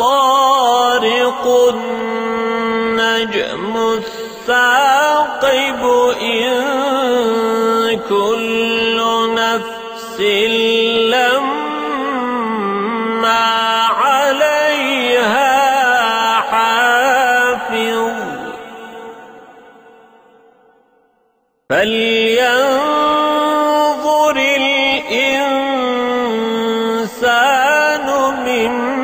الطارق النجم الثاقب إن كل نفس لما عليها حافظ. فلينظر الإنسان مما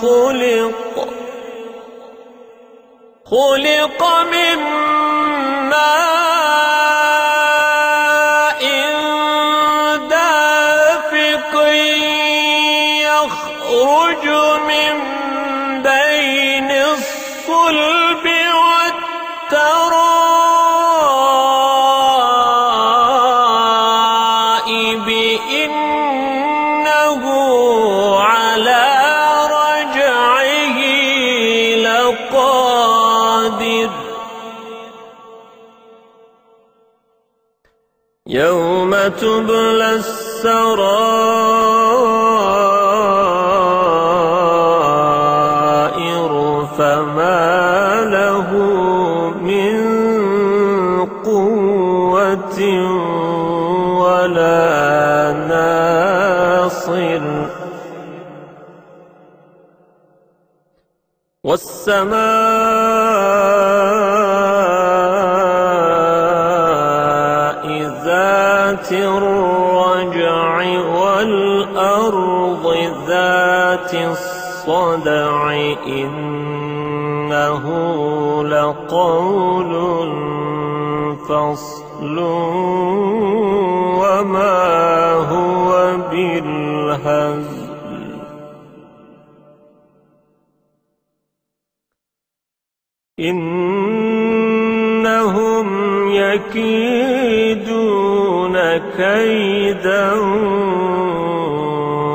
خلق. خلق من ماء دافق يخرج من بين الصلب والترائب يوم تبلى السرائر فما له من قوة ولا ناصر. والسماء الرجع والأرض ذات الصدع إنه لقول فصل وما هو بالهزل. إنهم يكيدون كيدا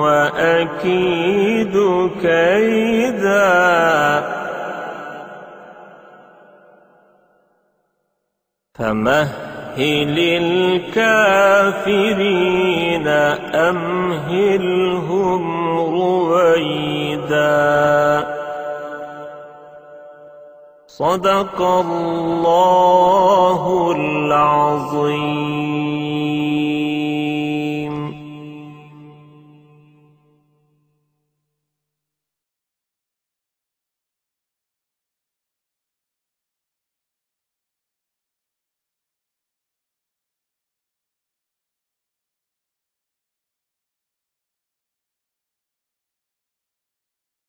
وأكيد كيدا. فمهل الكافرين أمهلهم رويدا. صدق الله العظيم.